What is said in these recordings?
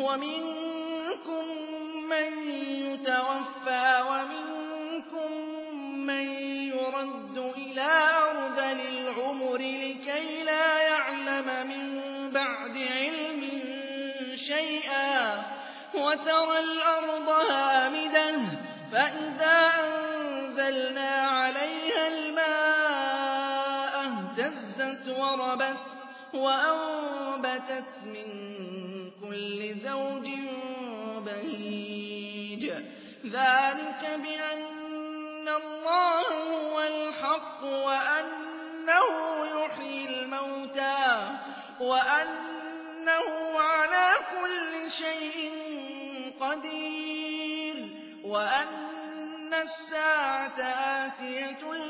ومنكم من يتوفى ومنكم من يرد إلى أرض العمر لكي لا يعلم من بعد علم شيئا وترى الأرض هامدة فإذا أنزلنا عليها الماء اهتزت وربت وأنبتت من كل زوج بهيج. ذلك بأن الله هو الحق وأنه يحيي الموتى وأنه على كل شيء قدير. وأن الساعة آتية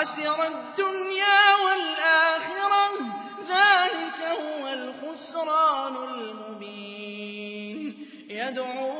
خسر الدنيا والآخرة ذلك هو الخسران المبين. يدعو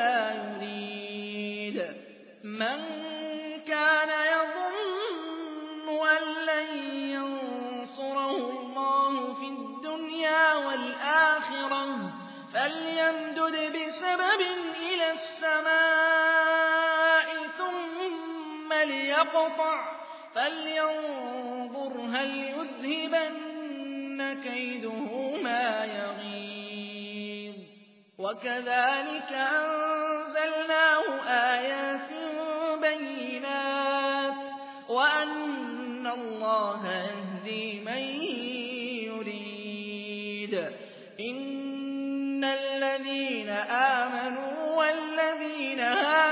ليقطع فلينظر هل يذهبن كيده ما يغيظ. وكذلك أنزلناه آيات بينات. وأن الله يهدي من يريد. إن الذين آمنوا والذين هادوا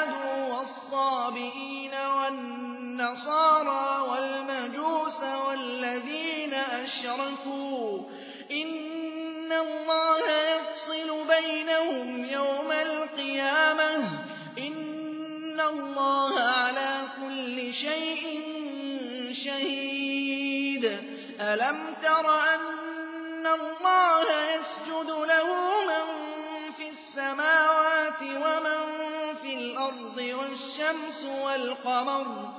والنصارى والمجوس والذين أشركوا. إن الله يفصل بينهم يوم القيامة. إن الله على كل شيء شهيد. ألم تر أن الله يسجد له من في السماوات ومن في الأرض والشمس والقمر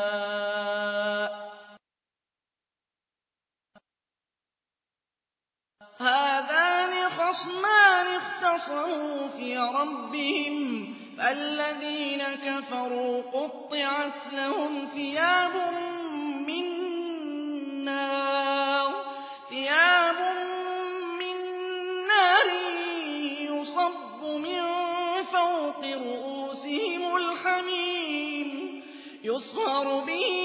في ربهم فالذين كفروا قطعت لهم ثياب من نار ثياب من نار يصب من فوق رؤوسهم الحميم يصهر به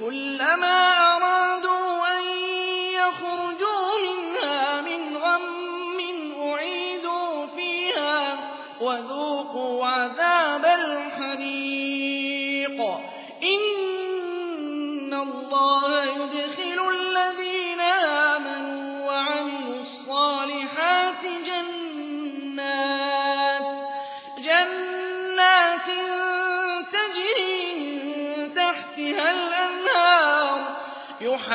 كلما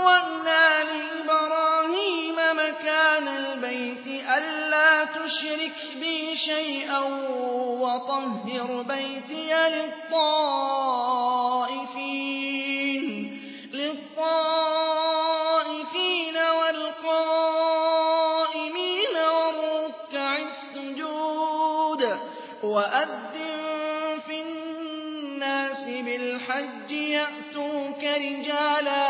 بوأنا لإبراهيم مكان البيت ألا تشرك بي شيئا وطهر بيتي للطائفين للطائفين والقائمين والركع السجود وأذن في الناس بالحج يأتوك رجالا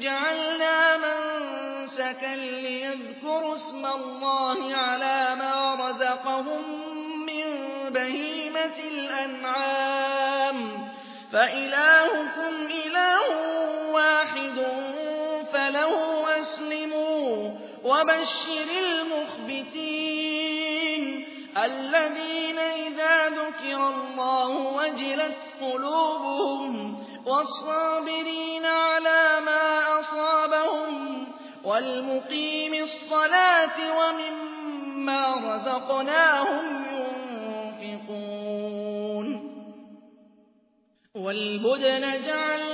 جَعَلْنَا مَنسَكًا لِّيَذْكُرُوا اسْمَ اللَّهِ عَلَىٰ مَا رَزَقَهُم مِّن بَهِيمَةِ الْأَنْعَامِ فَإِلَٰهُكُمْ إِلَٰهٌ وَاحِدٌ فَلَهُ أَسْلِمُوا وَبَشِّرِ الْمُخْبِتِينَ الَّذِينَ إِذَا ذُكِرَ اللَّهُ وَجِلَتْ قُلُوبُهُمْ وَالصَّابِرِينَ عَلَىٰ مَا أَصَابَهُمْ وَالْمُقِيمِي الصَّلَاةِ وَمِمَّا رَزَقْنَاهُمْ يُنفِقُونَ وَالْبُدْنَ جَعَلْنَاهَا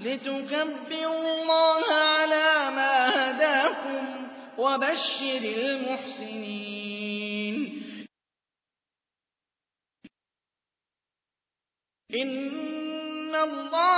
لِتُكَبِّرُوا اللَّهَ عَلَىٰ مَا هَدَاكُمْ ۗ وَبَشِّرِ الْمُحْسِنِينَ. إِنَّ اللَّهَ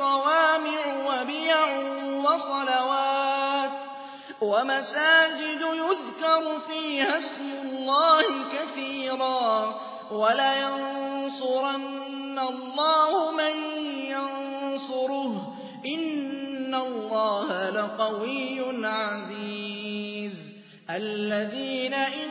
صَوَامِعُ وَبِيَعٌ وَصَلَوَاتٌ وَمَسَاجِدُ يُذْكَرُ فِيهَا اسْمُ اللَّهِ كَثِيرًا ۗ وَلَيَنصُرَنَّ اللَّهُ مَن يَنصُرُهُ ۗ إِنَّ اللَّهَ لَقَوِيٌّ عَزِيزٌ الَّذِينَ إِن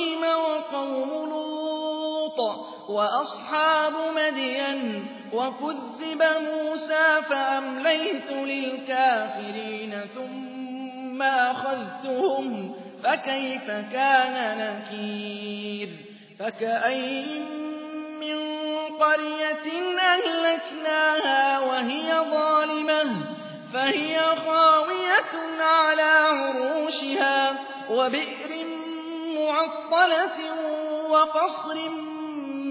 وَأَصْحَابُ مَدْيَنَ ۖ وَكُذِّبَ مُوسَىٰ فَأَمْلَيْتُ لِلْكَافِرِينَ ثُمَّ أَخَذْتُهُمْ ۖ فَكَيْفَ كَانَ نَكِيرِ؟ فَكَأَيِّن مِّن قَرْيَةٍ أَهْلَكْنَاهَا وَهِيَ ظَالِمَةٌ فَهِيَ خَاوِيَةٌ عَلَىٰ عُرُوشِهَا وَبِئْرٍ مُّعَطَّلَةٍ وَقَصْرٍ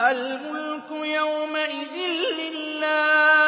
الْمُلْكُ يَوْمَئِذٍ لِّلَّهِ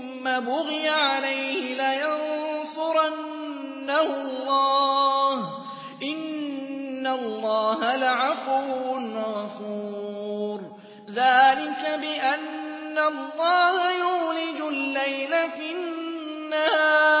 بُغِيَ عَلَيْهِ لَيَنصُرَنَّهُ اللَّهُ ۗ. إِنَّ اللَّهَ لَعَفُوٌّ غَفُورٌ. ذَٰلِكَ بِأَنَّ اللَّهَ يُولِجُ اللَّيْلَ فِي النَّهَارِ.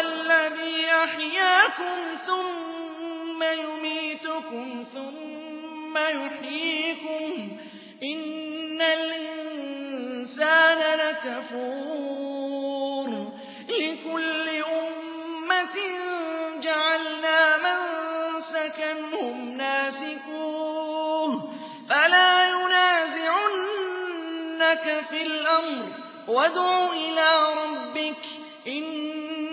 الَّذِي أَحْيَاكُمْ ثُمَّ يُمِيتُكُمْ ثُمَّ يُحْيِيكُمْ ۗ إِنَّ الْإِنسَانَ لَكَفُورٌ لِّكُلِّ أُمَّةٍ جَعَلْنَا مَنسَكًا هُمْ نَاسِكُوهُ فَلَا يُنَازِعُنَّكَ فِي الْأَمْرِ ۚ وَادْعُ إِلَىٰ رَبِّكَ ۖ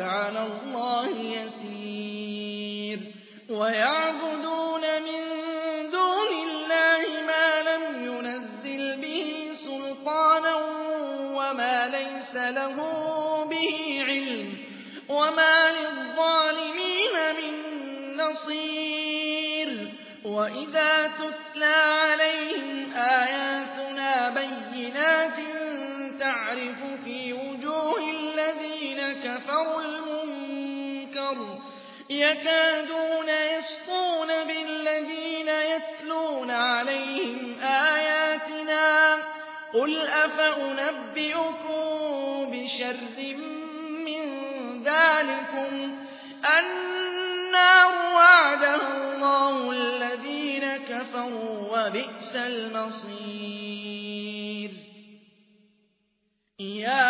عَلَى اللَّهِ يَسِيرٌ. وَيَعْبُدُونَ مِن دُونِ اللَّهِ مَا لَمْ يُنَزِّلْ بِهِ سُلْطَانًا وَمَا لَيْسَ لَهُم بِهِ عِلْمٌ ۗ وَمَا لِلظَّالِمِينَ مِن نَّصِيرٍ. وَإِذَا يَكَادُونَ يَسْطُونَ بِالَّذِينَ يَتْلُونَ عَلَيْهِمْ آيَاتِنَا ۗ قُلْ أَفَأُنَبِّئُكُم بِشَرٍّ مِّن ذَٰلِكُمُ ۗ؟ النَّارُ وَعَدَهَا اللَّهُ الَّذِينَ كَفَرُوا ۖ وَبِئْسَ الْمَصِيرُ. يَا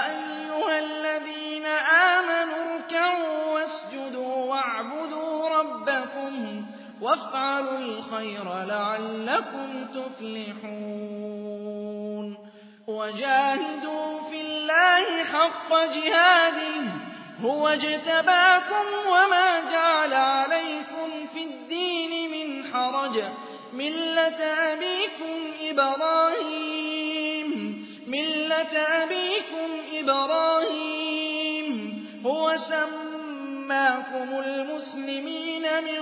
وَافْعَلُوا الْخَيْرَ لَعَلَّكُمْ تُفْلِحُونَ. وَجَاهِدُوا فِي اللَّهِ حَقَّ جِهَادِهِ ۚ هُوَ اجْتَبَاكُمْ وَمَا جَعَلَ عَلَيْكُمْ فِي الدِّينِ مِنْ حَرَجٍ ۚ. مِّلَّةَ أَبِيكُمْ إِبْرَاهِيمَ ۚ هُوَ سَمَّاكُمُ الْمُسْلِمِينَ مِن